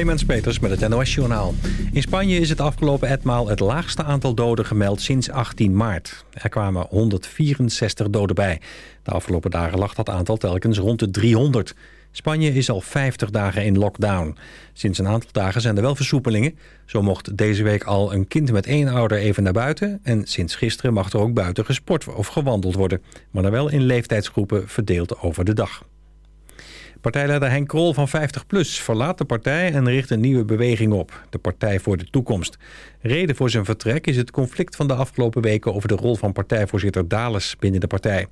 Clemens Peters met het NOS Journaal. In Spanje is het afgelopen etmaal het laagste aantal doden gemeld sinds 18 maart. Er kwamen 164 doden bij. De afgelopen dagen lag dat aantal telkens rond de 300. Spanje is al 50 dagen in lockdown. Sinds een aantal dagen zijn er wel versoepelingen. Zo mocht deze week al een kind met één ouder even naar buiten... en sinds gisteren mag er ook buiten gesport of gewandeld worden. Maar dan wel in leeftijdsgroepen verdeeld over de dag. Partijleider Henk Krol van 50PLUS verlaat de partij en richt een nieuwe beweging op. De Partij voor de Toekomst. Reden voor zijn vertrek is het conflict van de afgelopen weken... over de rol van partijvoorzitter Dales binnen de partij.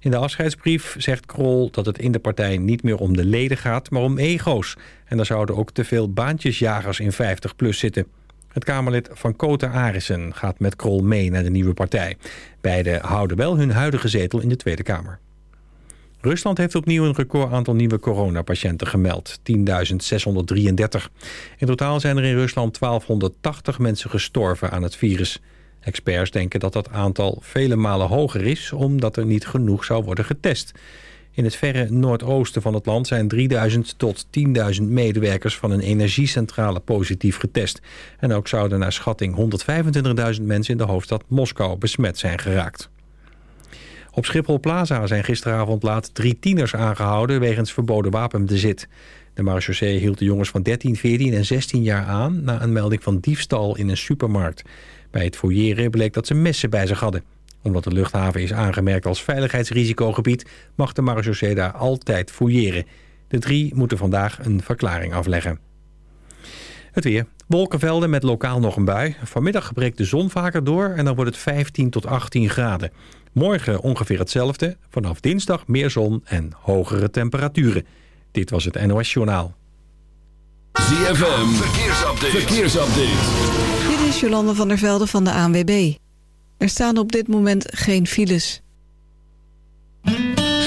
In de afscheidsbrief zegt Krol dat het in de partij niet meer om de leden gaat... maar om ego's. En daar zouden ook te veel baantjesjagers in 50PLUS zitten. Het Kamerlid van Kota Arissen gaat met Krol mee naar de nieuwe partij. Beiden houden wel hun huidige zetel in de Tweede Kamer. Rusland heeft opnieuw een record aantal nieuwe coronapatiënten gemeld. 10.633. In totaal zijn er in Rusland 1280 mensen gestorven aan het virus. Experts denken dat dat aantal vele malen hoger is... omdat er niet genoeg zou worden getest. In het verre noordoosten van het land zijn 3000 tot 10.000 medewerkers... van een energiecentrale positief getest. En ook zouden naar schatting 125.000 mensen in de hoofdstad Moskou besmet zijn geraakt. Op Schiphol Plaza zijn gisteravond laat drie tieners aangehouden... wegens verboden wapenbezit. De marechaussee hield de jongens van 13, 14 en 16 jaar aan... na een melding van diefstal in een supermarkt. Bij het fouilleren bleek dat ze messen bij zich hadden. Omdat de luchthaven is aangemerkt als veiligheidsrisicogebied... mag de marechaussee daar altijd fouilleren. De drie moeten vandaag een verklaring afleggen. Het weer. Wolkenvelden met lokaal nog een bui. Vanmiddag breekt de zon vaker door en dan wordt het 15 tot 18 graden. Morgen ongeveer hetzelfde. Vanaf dinsdag meer zon en hogere temperaturen. Dit was het NOS Journaal. ZFM, verkeersupdate. verkeersupdate. Dit is Jolande van der Velde van de ANWB. Er staan op dit moment geen files.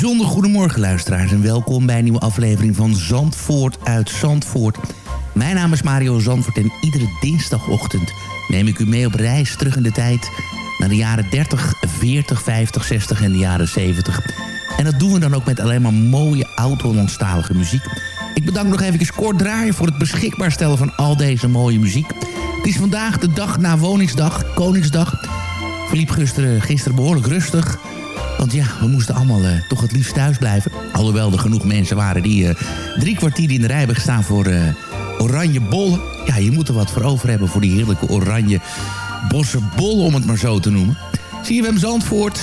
Bijzonder goedemorgen luisteraars en welkom bij een nieuwe aflevering van Zandvoort uit Zandvoort. Mijn naam is Mario Zandvoort en iedere dinsdagochtend neem ik u mee op reis terug in de tijd... naar de jaren 30, 40, 50, 60 en de jaren 70. En dat doen we dan ook met alleen maar mooie oud-Hollandstalige muziek. Ik bedank nog even kort draaien voor het beschikbaar stellen van al deze mooie muziek. Het is vandaag de dag na woningsdag, Koningsdag. Verliep gisteren, gisteren behoorlijk rustig... Want ja, we moesten allemaal uh, toch het liefst thuis blijven. Alhoewel er genoeg mensen waren die uh, drie kwartier in de rij hebben voor uh, oranje bollen. Ja, je moet er wat voor over hebben voor die heerlijke oranje bossenbollen, om het maar zo te noemen. Zie je hem Zandvoort?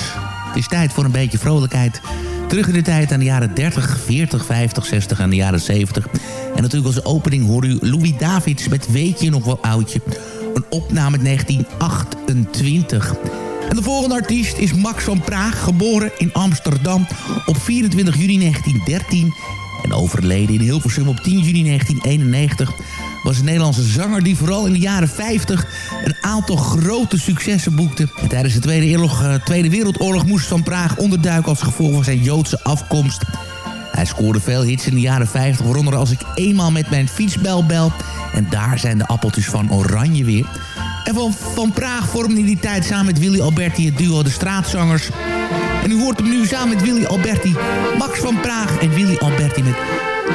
Het is tijd voor een beetje vrolijkheid. Terug in de tijd aan de jaren 30, 40, 50, 60 en de jaren 70. En natuurlijk als opening hoor u Louis Davids met Weet je nog wel oudje? Een opname 1928. En de volgende artiest is Max van Praag, geboren in Amsterdam op 24 juni 1913... en overleden in Hilversum op 10 juni 1991 was een Nederlandse zanger die vooral in de jaren 50 een aantal grote successen boekte. En tijdens de Tweede, uh, Tweede Wereldoorlog moest Van Praag onderduiken als gevolg van zijn Joodse afkomst. Hij scoorde veel hits in de jaren 50, waaronder Als ik eenmaal met mijn fietsbel bel. En daar zijn de appeltjes van Oranje weer. En van, van Praag vormde in die tijd samen met Willy Alberti het duo De Straatzangers. En u hoort hem nu samen met Willy Alberti, Max van Praag en Willy Alberti met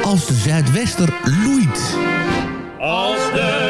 Als de Zuidwester loeit. Als de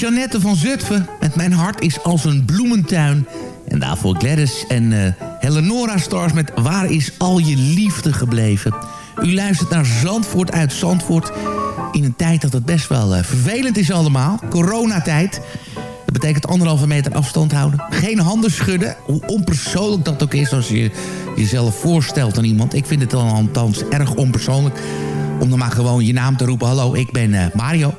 Jeannette van Zutphen. Met Mijn hart is als een bloementuin. En daarvoor Gladys en uh, Eleonora Stars met Waar is al je liefde gebleven? U luistert naar Zandvoort uit Zandvoort. In een tijd dat het best wel uh, vervelend is allemaal. Coronatijd. Dat betekent anderhalve meter afstand houden. Geen handen schudden. Hoe onpersoonlijk dat ook is als je jezelf voorstelt aan iemand. Ik vind het dan althans erg onpersoonlijk. Om dan maar gewoon je naam te roepen. Hallo, ik ben uh, Mario.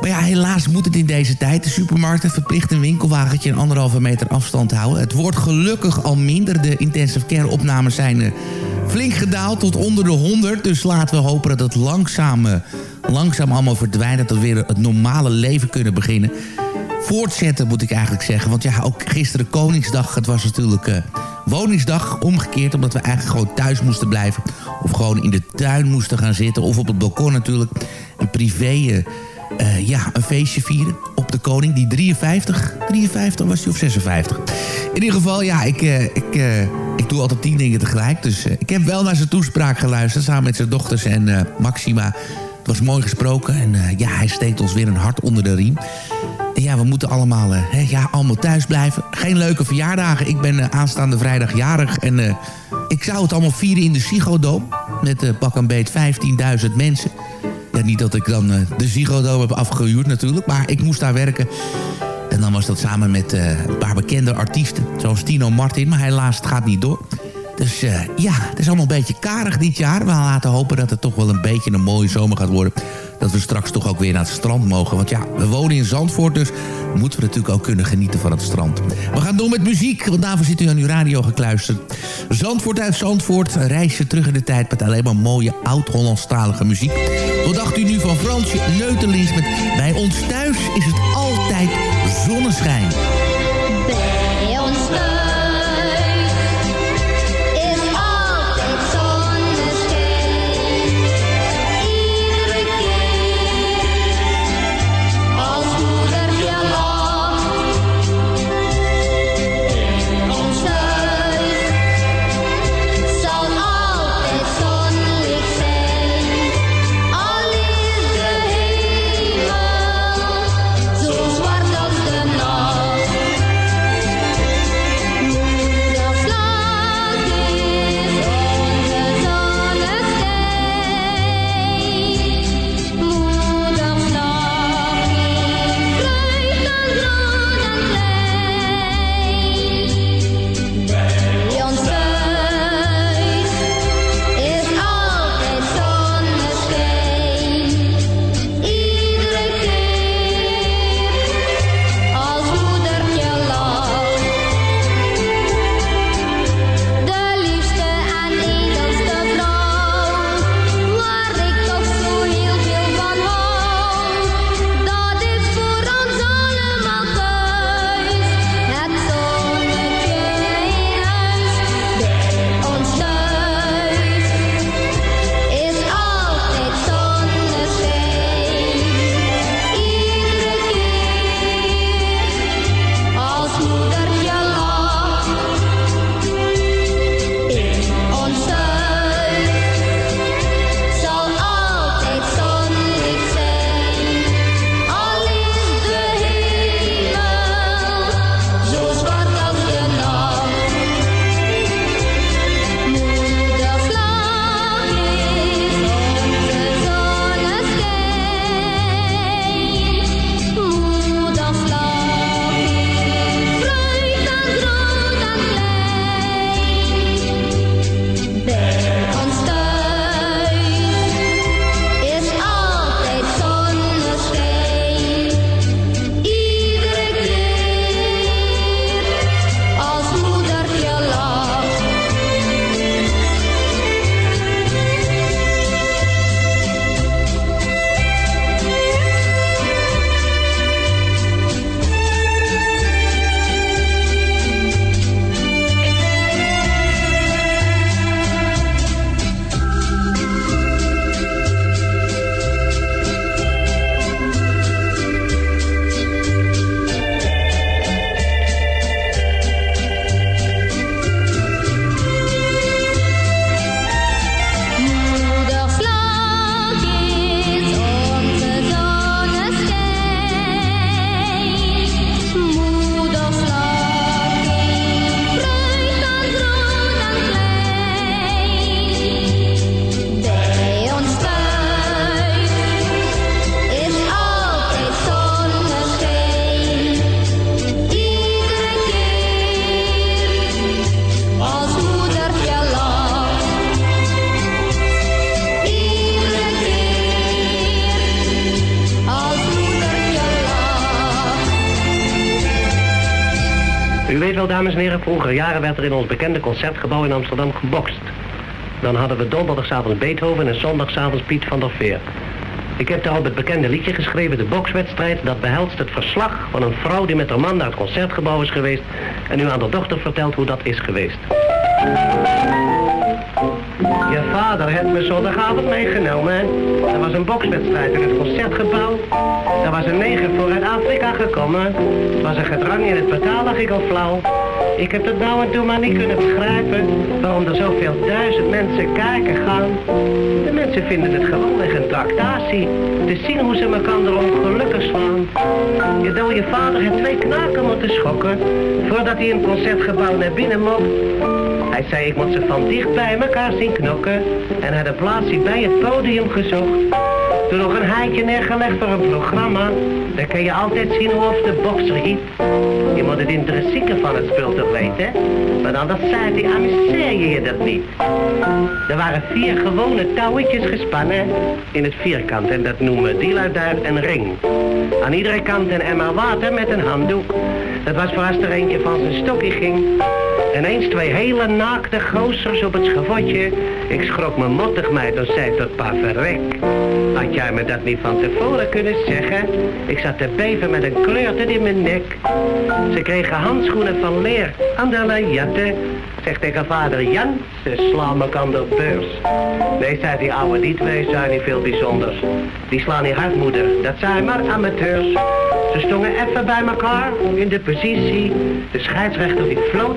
Maar ja, helaas moet het in deze tijd. De supermarkten verplicht een winkelwagentje een anderhalve meter afstand houden. Het wordt gelukkig al minder. De intensive care opnames zijn flink gedaald tot onder de 100. Dus laten we hopen dat het langzaam, uh, langzaam allemaal verdwijnt. Dat we weer het normale leven kunnen beginnen. Voortzetten moet ik eigenlijk zeggen. Want ja, ook gisteren Koningsdag. Het was natuurlijk uh, woningsdag omgekeerd. Omdat we eigenlijk gewoon thuis moesten blijven. Of gewoon in de tuin moesten gaan zitten. Of op het balkon natuurlijk. Een privé uh, ja, een feestje vieren op de koning. Die 53, 53 was hij of 56. In ieder geval, ja, ik, uh, ik, uh, ik doe altijd tien dingen tegelijk. Dus ik heb wel naar zijn toespraak geluisterd. Samen met zijn dochters en Maxima. Het was mooi gesproken. En ja, hij steekt ons weer een hart onder de riem. En ja, we moeten allemaal, hè, ja, allemaal thuis blijven. Geen leuke verjaardagen. Ik ben aanstaande vrijdag jarig. En ik zou het allemaal vieren in de Psychodoom. Met pak een beet 15.000 mensen. Niet dat ik dan uh, de Ziggo heb afgehuurd natuurlijk, maar ik moest daar werken. En dan was dat samen met uh, een paar bekende artiesten, zoals Tino Martin, maar helaas het gaat niet door. Dus uh, ja, het is allemaal een beetje karig dit jaar. We laten hopen dat het toch wel een beetje een mooie zomer gaat worden. Dat we straks toch ook weer naar het strand mogen. Want ja, we wonen in Zandvoort, dus moeten we natuurlijk ook kunnen genieten van het strand. We gaan door met muziek, want daarvoor zit u aan uw radio gekluisterd. Zandvoort uit Zandvoort, een reisje terug in de tijd... met alleen maar mooie oud-Hollandstalige muziek. Wat dacht u nu van Fransje Neutelings met... Bij ons thuis is het altijd zonneschijn. Vroeger jaren werd er in ons bekende concertgebouw in Amsterdam gebokst. Dan hadden we donderdagavond Beethoven en zondagavond Piet van der Veer. Ik heb daarop het bekende liedje geschreven, de bokswedstrijd. Dat behelst het verslag van een vrouw die met haar man naar het concertgebouw is geweest... en nu aan de dochter vertelt hoe dat is geweest. Je vader heeft me zondagavond meegenomen. Er was een bokswedstrijd in het concertgebouw. Er was een neger voor uit Afrika gekomen. Er was een gedrang in het portaal, lag ik al flauw. Ik heb het nou en toen maar niet kunnen begrijpen waarom er zoveel duizend mensen kijken gaan. De mensen vinden het gewoon een tractatie. Te zien hoe ze elkaar erom gelukkig slaan. Je dode vader heeft twee knaken moeten schokken voordat hij het concertgebouw naar binnen mocht. Hij zei ik moet ze van dicht bij zien knokken en had een plaatsje bij het podium gezocht. Toen nog een haantje neergelegd voor een programma, dan kun je altijd zien hoe of de bokser hiet. Je moet het intrinsieke van het spul toch weten, want anders zei amuseer je je dat niet. Er waren vier gewone touwetjes gespannen in het vierkant en dat noemen die daar een ring. Aan iedere kant een emmer water met een handdoek. Dat was voor als er eentje van zijn stokje ging. En eens twee hele naakte gozers op het schavotje. Ik schrok me mottig mij, dan zei tot pa verrek. Had jij me dat niet van tevoren kunnen zeggen? Ik zat te beven met een kleurte in mijn nek. Ze kregen handschoenen van leer aan de jatten. Zeg tegen vader Jan, ze slaan me aan de beurs. Nee, zei die ouwe, die twee zijn niet veel bijzonders. Die slaan niet hard, moeder, dat zijn maar amateurs. Ze stongen even bij elkaar in de positie. De scheidsrechter die floot.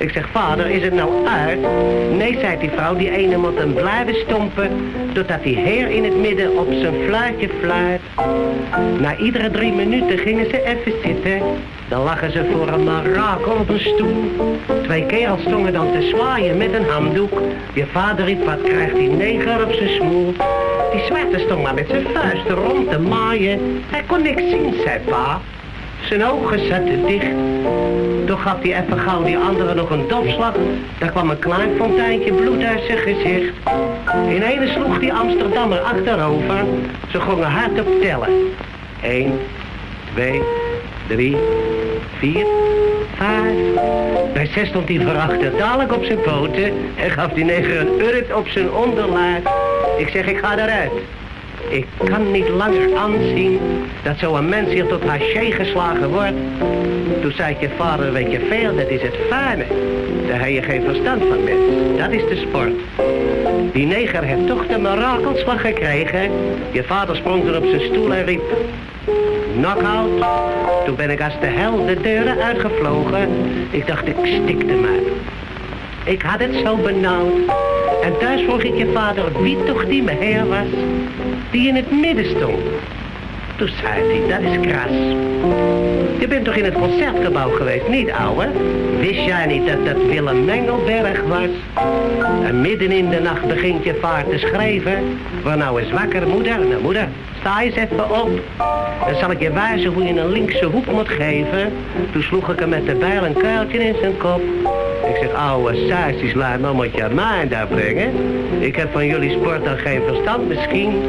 Ik zeg, vader, is het nou uit? Nee, zei die vrouw, die ene moet hem blijven stompen... totdat die heer in het midden op zijn fluitje fluit. Na iedere drie minuten gingen ze even zitten... Dan lagen ze voor een marakel op een stoel. Twee kerels stonden dan te zwaaien met een handdoek. Je vader riep, wat krijgt die neger op zijn smoel? Die zwarte stond maar met zijn vuisten rond te maaien. Hij kon niks zien, zei pa. Zijn ogen zaten dicht. Toen gaf hij even gauw die andere nog een dopslag. Daar kwam een klein fonteintje bloed uit zijn gezicht. In ene sloeg die Amsterdammer achterover. Ze gingen hard op tellen. Eén, twee, drie, vier, vijf. Bij zes stond hij verachter dadelijk op zijn poten en gaf die neger een urk op zijn onderlaag. Ik zeg, ik ga eruit. Ik kan niet langer aanzien dat zo'n mens hier tot haché geslagen wordt. Toen zei je vader, weet je veel, dat is het fijne. Daar heb je geen verstand van, mens. Dat is de sport. Die neger heeft toch de mirakelslag gekregen. Je vader sprong er op zijn stoel en riep... Knockout. Toen ben ik als de hel de deuren uitgevlogen. Ik dacht, ik stikte mij. Ik had het zo benauwd. En thuis vroeg ik je vader wie toch die meheer was die in het midden stond. Toen zei hij, dat is kras. Je bent toch in het concertgebouw geweest, niet ouwe? Wist jij niet dat dat Willem Mengelberg was? En midden in de nacht begint je vaart te schrijven. Waar nou eens wakker, moeder? Nou, moeder, sta eens even op. Dan zal ik je wijzen hoe je een linkse hoek moet geven. Toen sloeg ik hem met de bijl een kuiltje in zijn kop. Ik zeg, ouwe sausjes, laat nou moet je daar brengen. Ik heb van jullie sport dan geen verstand misschien.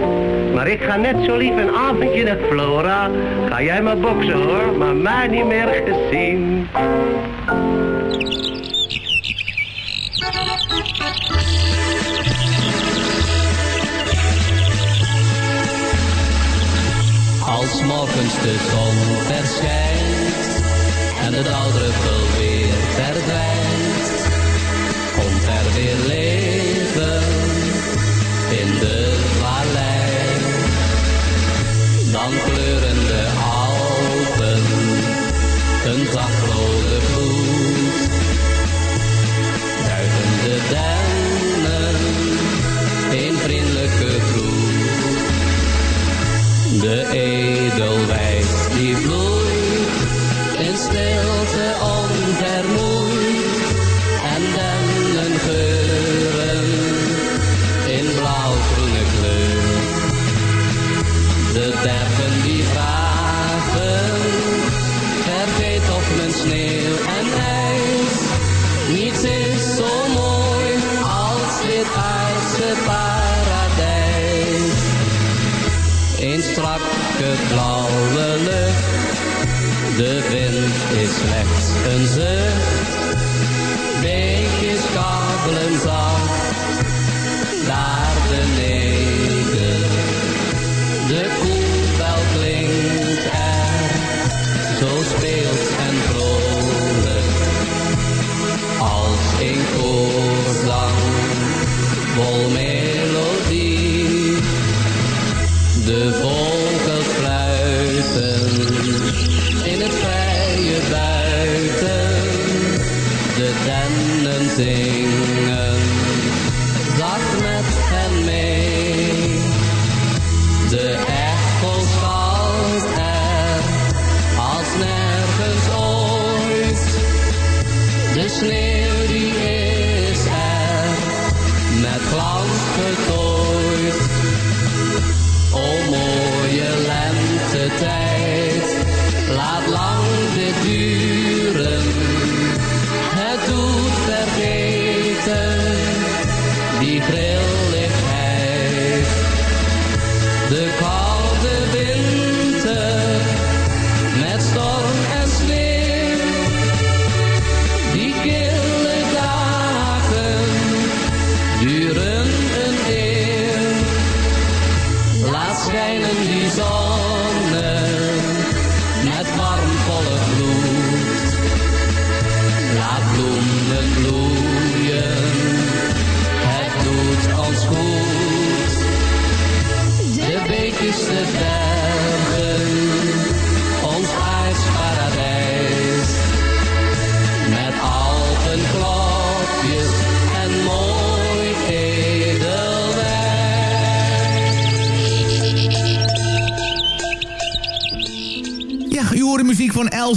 Maar ik ga net zo lief een avondje naar Flora. Ga jij maar boksen hoor, maar mij niet meer gezien. Als morgens de zon verschijnt en de dauwdruppel weer verdwijnt,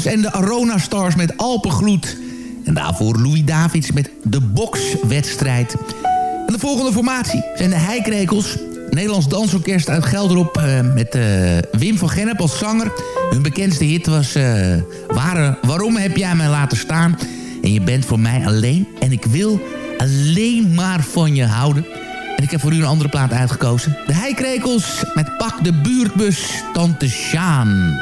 en de Arona Stars met Alpengloed. En daarvoor Louis Davids met de bokswedstrijd. En de volgende formatie zijn de Heikrekels. Nederlands dansorkest uit Gelderop eh, met eh, Wim van Gennep als zanger. Hun bekendste hit was eh, Waar- Waarom heb jij mij laten staan? En je bent voor mij alleen en ik wil alleen maar van je houden. En ik heb voor u een andere plaat uitgekozen. De Heikrekels met Pak de buurtbus Tante Sjaan.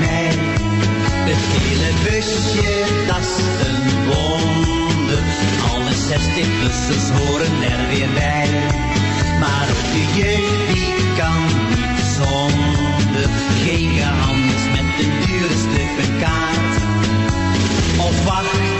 Bij. Het hele busje, dat is een wonder. Alle 60-plussers horen er weer bij. Maar ook de jeugd die kan niet zonder. Geen gehandels met de stukken kaart. Of wachten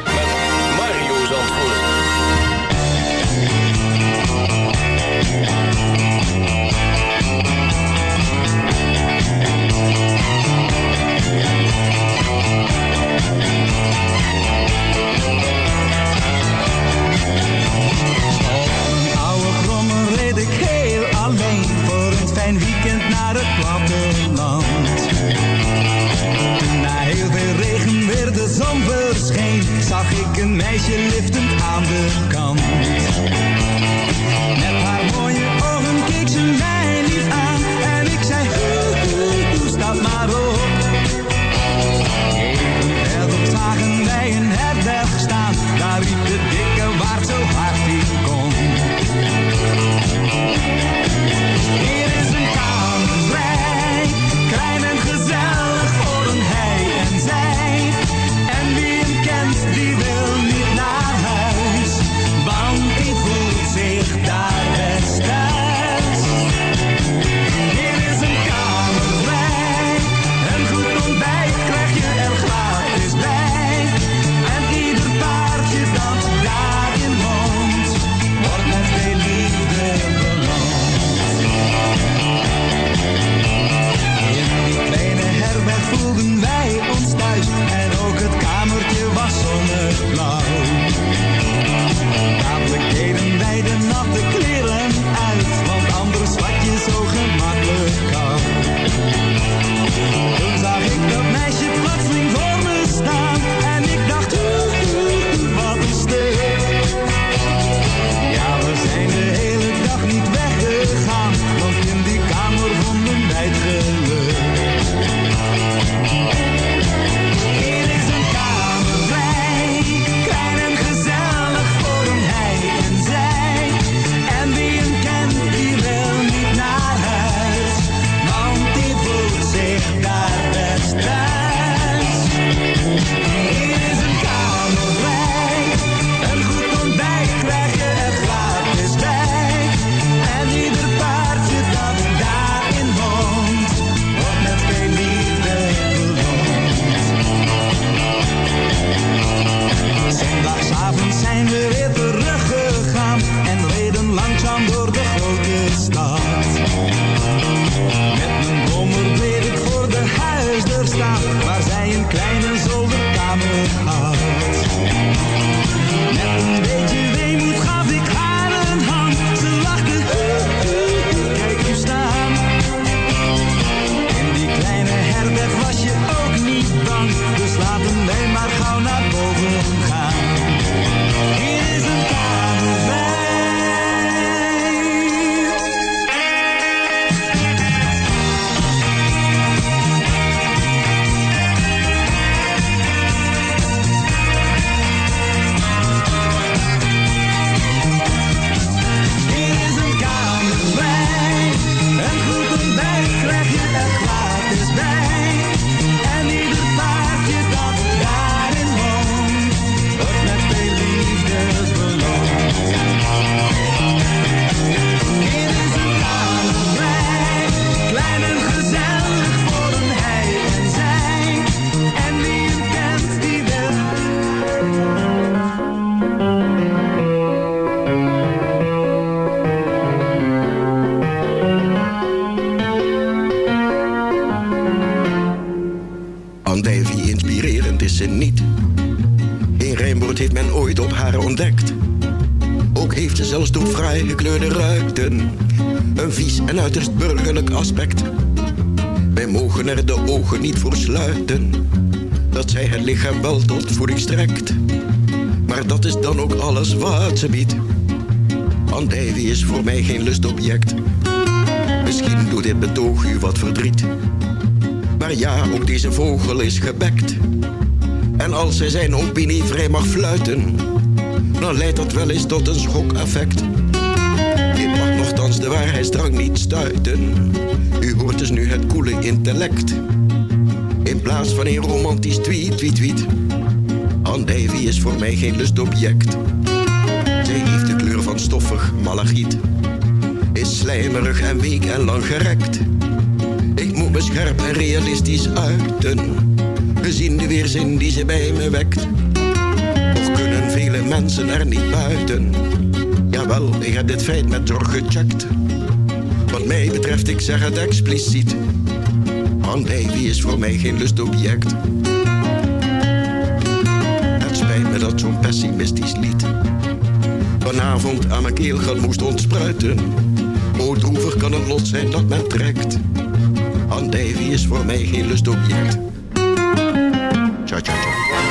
Op een oude grommer reed ik heel alleen voor het fijn weekend naar het plateland. Na heel veel regen werd de zon verscheen, zag ik een meisje liftend aan de kant. Wel tot voeding strekt. Maar dat is dan ook alles wat ze biedt. Andijvie is voor mij geen lustobject. Misschien doet dit betoog u wat verdriet. Maar ja, ook deze vogel is gebekt. En als hij zijn opinie vrij mag fluiten, dan leidt dat wel eens tot een schokeffect. Dit mag nogthans de waarheidsdrang niet stuiten. U hoort dus nu het koele intellect. In plaats van een romantisch tweet, tweet, tweet. Andijvie is voor mij geen lustobject. Zij heeft de kleur van stoffig malachiet. Is slijmerig en week en lang gerekt. Ik moet me scherp en realistisch uiten. Gezien de weerzin die ze bij me wekt. Toch kunnen vele mensen er niet buiten. Jawel, ik heb dit feit met zorg gecheckt. Wat mij betreft, ik zeg het expliciet. Andijvie is voor mij geen lustobject. Het spijt me dat zo'n pessimistisch lied vanavond aan mijn keelgat moest ontspruiten. O droevig kan het lot zijn dat men trekt. Andijvie is voor mij geen lustobject. Tja, tja, tja.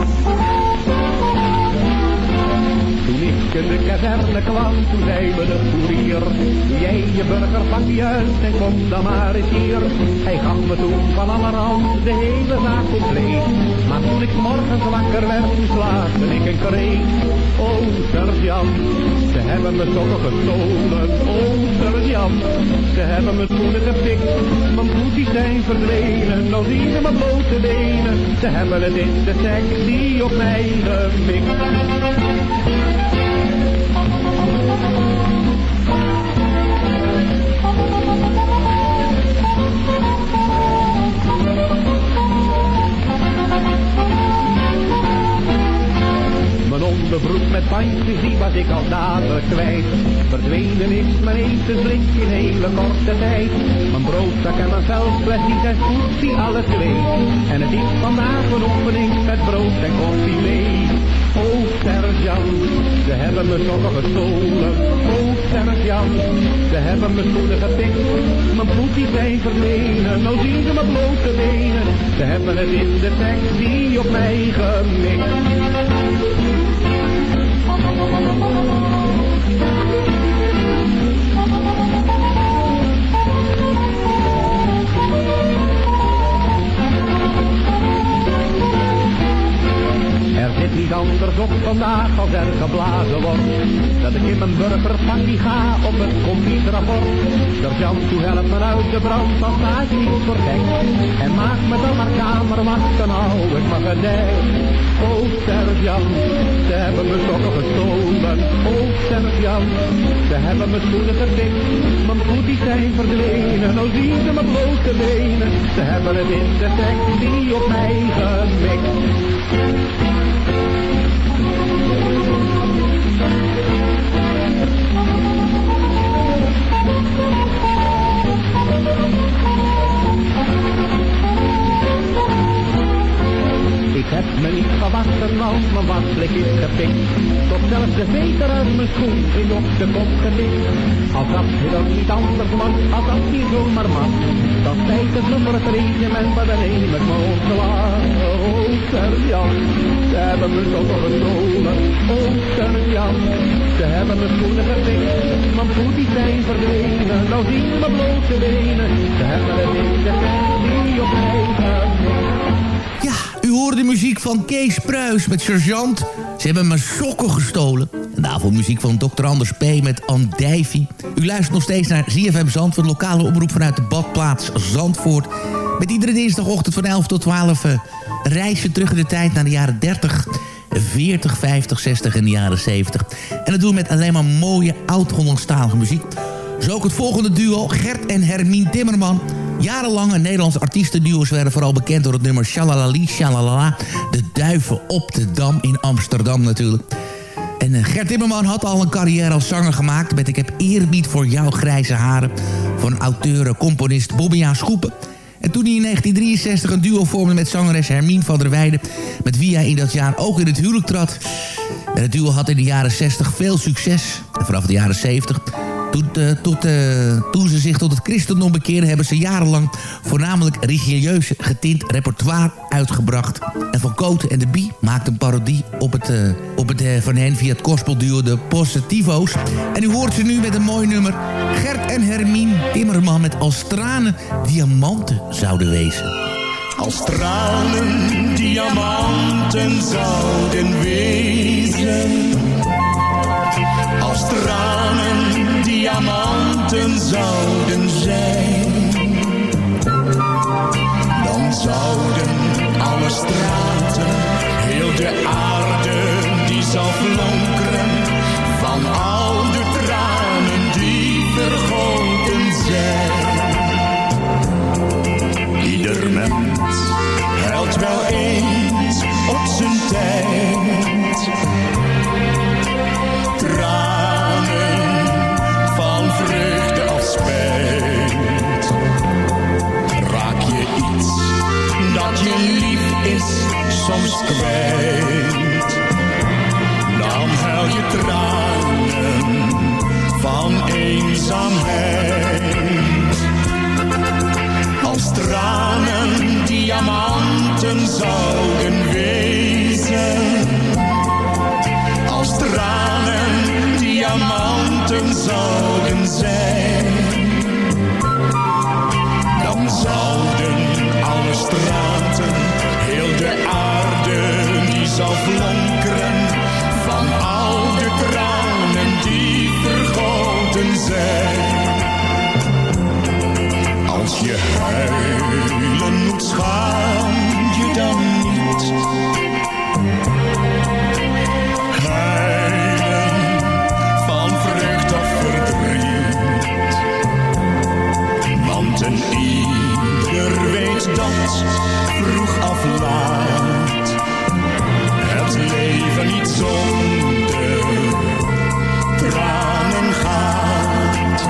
Thank you. In de kazerne kwam, toen zei me de koerier. Jij je burger van uit en kom dan maar eens hier. Hij gaf me toen van allerhand de hele zaak compleet. Maar toen ik morgens wakker werd, slaakte ik een kreet. Oh, sergeant, ze hebben me sokken gestolen. Oh, sergeant, ze hebben me schoenen gepikt. Mijn voetjes zijn verdwenen, nou zien ze mijn blote benen. Ze hebben het in de seks die op mij gemikt. Mijn onderbroek met bandjes, die was ik al dadelijk kwijt. Verdwenen is mijn etenslik in hele korte tijd. Mijn broodzak en mijn velfles, die zijn goed, die alle twee. En het is vandaag een oefening met brood en koffie mee. Oh, sergeant, ze hebben me sokken gestolen. Oh, sergeant, ze hebben me schoenen gepikt. Mijn voetjes zijn verdwenen, nou zien ze mijn blote benen. Ze hebben het in de die op mij gemikt. Niet anders op vandaag als er geblazen wordt. Dat ik in mijn burgerpakkie ga op het computerrapport. Sergeant, toe help me uit de brand, dan sta ik niet voor gek. En maak me dan maar kamerwacht, dan hou ik me gedekt. Oh, sergeant, ze hebben me sokken gestolen. Oh, sergeant, ze hebben me schoenen gepikt. Mijn voetjes zijn verdwenen, nou zien ze mijn blote benen. Ze hebben het in de die op mij gemikt. Heb me niet gewassen, want mijn wasblik is gepikt. Tot zelfs de veter uit mijn schoen is op de kop getikt. Als dat dan niet anders mag, als dat niet zomaar mag. Dan spijt het voor het regiment, dan neem ik me ontslag. Oh, sergeant, ze hebben me toch gestolen. Oh, sergeant, ze hebben me schoenen gepikt. iemand goed die zijn verdwenen, nou zien mijn blote benen. Van Kees Pruis met Sergeant. Ze hebben mijn sokken gestolen. En daarvoor muziek van Dr. Anders P. met Andijvie. U luistert nog steeds naar ZFM Zandvoort, lokale omroep vanuit de badplaats Zandvoort. Met iedere dinsdagochtend van 11 tot 12 uh, reizen terug in de tijd naar de jaren 30... 40, 50, 60 en de jaren 70. En dat doen we met alleen maar mooie oud-Hollandstalige muziek. Zo ook het volgende duo, Gert en Hermien Timmerman. Jarenlange Nederlandse artiestenduo's werden vooral bekend door het nummer Shalalali Shalalala. De duiven op de Dam in Amsterdam natuurlijk. En uh, Gert Timmerman had al een carrière als zanger gemaakt... met Ik heb eerbied voor jouw grijze haren... van auteur-componist Bobbejaan Schoepen. En toen hij in 1963 een duo vormde met zangeres Hermine van der Weijden... met wie hij in dat jaar ook in het huwelijk trad. En het duo had in de jaren 60 veel succes. En vanaf de jaren 70 toen, uh, tot, toen ze zich tot het christendom bekeerden... hebben ze jarenlang voornamelijk religieus getint repertoire uitgebracht. En Van Koten en de Bie maakten een parodie op het, uh, op van hen via het gospelduo de Positivo's. En u hoort ze nu met een mooi nummer. Gert en Hermien Timmerman met Als tranen diamanten zouden wezen. Als tranen diamanten zouden wezen. Als tranen diamanten zouden zijn. Dan zouden alle straten, heel de aarde, die zou flonkeren. Van al de tranen die vergoten zijn. Ieder mens huilt wel eens op zijn tijd. Is soms kwijt. Dan huil je tranen van eenzaamheid. Als tranen diamanten zouden wezen. Als tranen diamanten zouden zijn. Dan zouden alle straten, de aarde, die zou flonkeren. Van al de tranen die vergoten zijn. Als je huilen moet, schaam je dan niet. Dat, vroeg of laat, het leven niet zonder tranen gaat.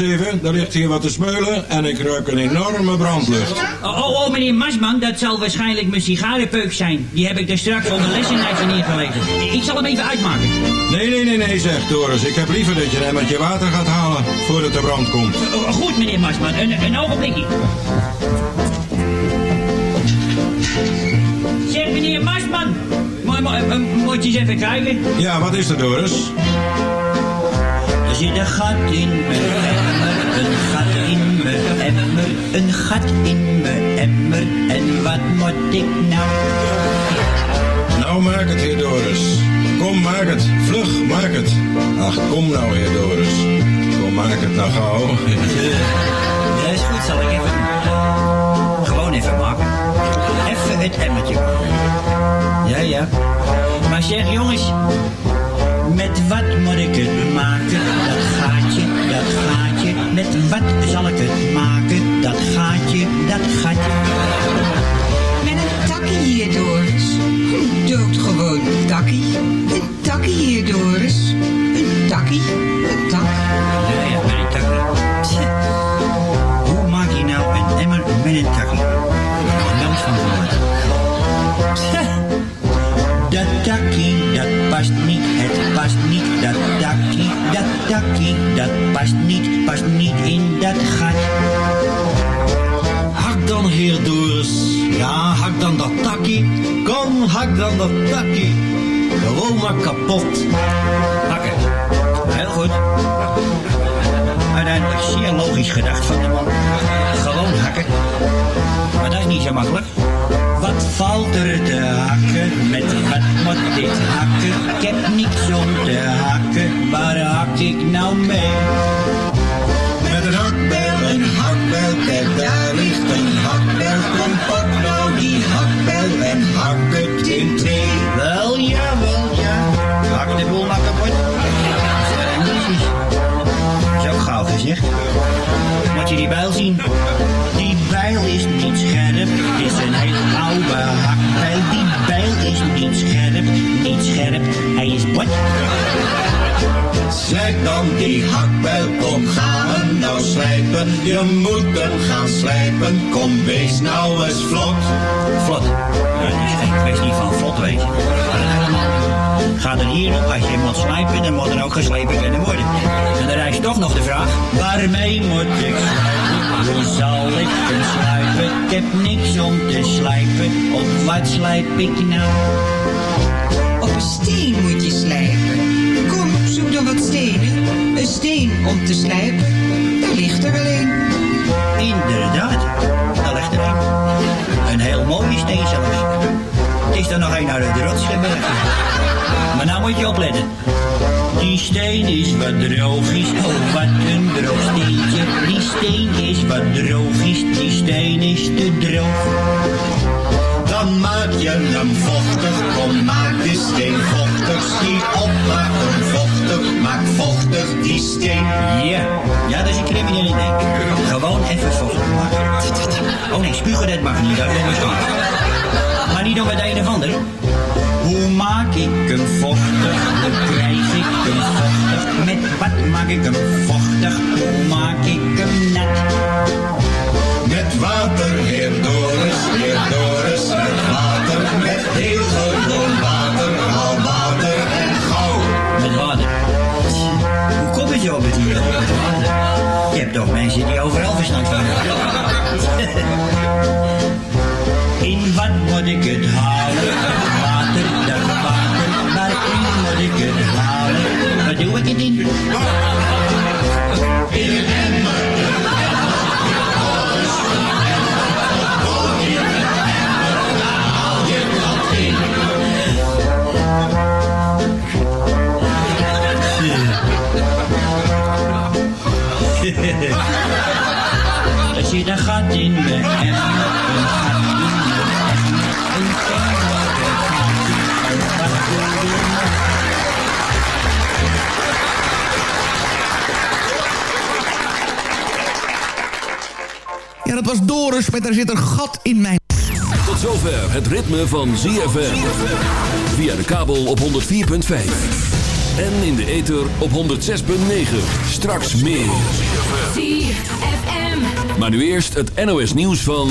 Eens even. Er ligt hier wat te smeulen en ik ruik een enorme brandlucht. Oh, oh, oh, meneer Masman, dat zal waarschijnlijk mijn sigarenpeuk zijn. Die heb ik er straks onder lessenijzer neergelegd. Ik zal hem even uitmaken. Nee, nee, nee, nee, zegt Doris. Ik heb liever dat je een emmertje water gaat halen voordat de brand komt. Oh, goed, meneer Masman, een, een ogenblikje. Zeg, meneer Masman, mo- eh, moet je eens even kijken? Ja, wat is er, Doris? Zit een gat in mijn emmer, een gat in mijn emmer, een gat in mijn emmer. En wat moet ik nou? Nou, maak het, heer Doris. Kom, maak het. Vlug, maak het. Ach, kom nou, heer Doris. Kom, maak het nou gauw. Ja, is goed, zal ik even doen. Gewoon even maken. Even het emmertje. Ja, ja. Maar zeg jongens, met wat moet ik het maken? Dat gaatje, dat gaatje. Met wat zal ik het maken? Dat gaatje, dat gaatje. Met een takkie hier, Doris. Een doodgewoon takkie. Een takkie hier, Doris. Een takkie. Een tak. Ja, ja, met een takkie. Tja, Hoe maak je nou een emmer met een takkie? Dat past niet, past niet in dat gat. Hak dan, heer Doris. Ja, hak dan dat takkie. Kom, hak dan dat takkie. Gewoon maar kapot. Hakken. Heel goed. Uiteindelijk zeer logisch gedacht van man. Gewoon hakken. Maar dat is niet zo makkelijk. Wat valt er te hakken? Met wat moet ik hakken? Ik heb niks om te hakken. Waar hak ik nou mee? Met een hakbel, een hakbel, kijk daar ligt een hakbel. Kom pak nou die hakbel en hak het in twee. Wel ja. Gauw gezegd. Moet je die bijl zien? Die bijl is niet scherp. Het is een heel oude hakbijl. Die bijl is niet scherp. Niet scherp. Hij is bot. Slijp dan die hakbel, kom gaan hem nou slijpen. Je moet hem gaan slijpen, kom wees nou eens vlot. Vlot. Ja, is geen kwestie van vlot, weet je. Maar dat helemaal niet. Gaat er hier op, als je moet slijpen, dan moet er ook geslepen kunnen worden. En dan rijst toch nog de vraag, waarmee moet ik slijpen? Hoe zal ik hem slijpen? Ik heb niks om te slijpen. Op wat slijp ik nou? Op een steen moet je slijpen. Kom, zoek dan wat stenen. Een steen om te slijpen. Daar ligt er wel een. Inderdaad, daar ligt er een. Een heel mooie steen zelfs. Het is er nog een uit de rots gebergd. Maar nou moet je opletten. Die steen is wat droogjes, oh wat een droog steentje. Die steen is wat droogjes, die steen is te droog. Dan maak je hem vochtig, kom maak de steen vochtig. Schiet op, maak hem vochtig, maak vochtig die steen. Ja, ja dat is een crimineel idee. Gewoon even vochtig maken. Oh nee, spugen dat mag niet, dat ik Maar niet door het een of ander. Hoe maak ik hem vochtig? Hoe krijg ik hem vochtig? Met wat maak ik hem vochtig? Hoe maak ik hem nat? Met water, heer Doris, heer Doris, met water, met heel gewoon water, haal water en gauw. Met water. Hoe kom je zo op het hier? Met water. Je hebt toch mensen die overal verstand van hebben. In wat moet ik het halen? Dat ik het halen? Wat doe ik het in? In een emmer. Er zit een gat in me emmer, dat was Doris met Er zit een gat in mijn... Tot zover het ritme van ZFM. Via de kabel op 104.5. En in de ether op 106.9. Straks meer. ZFM. Maar nu eerst het NOS nieuws van...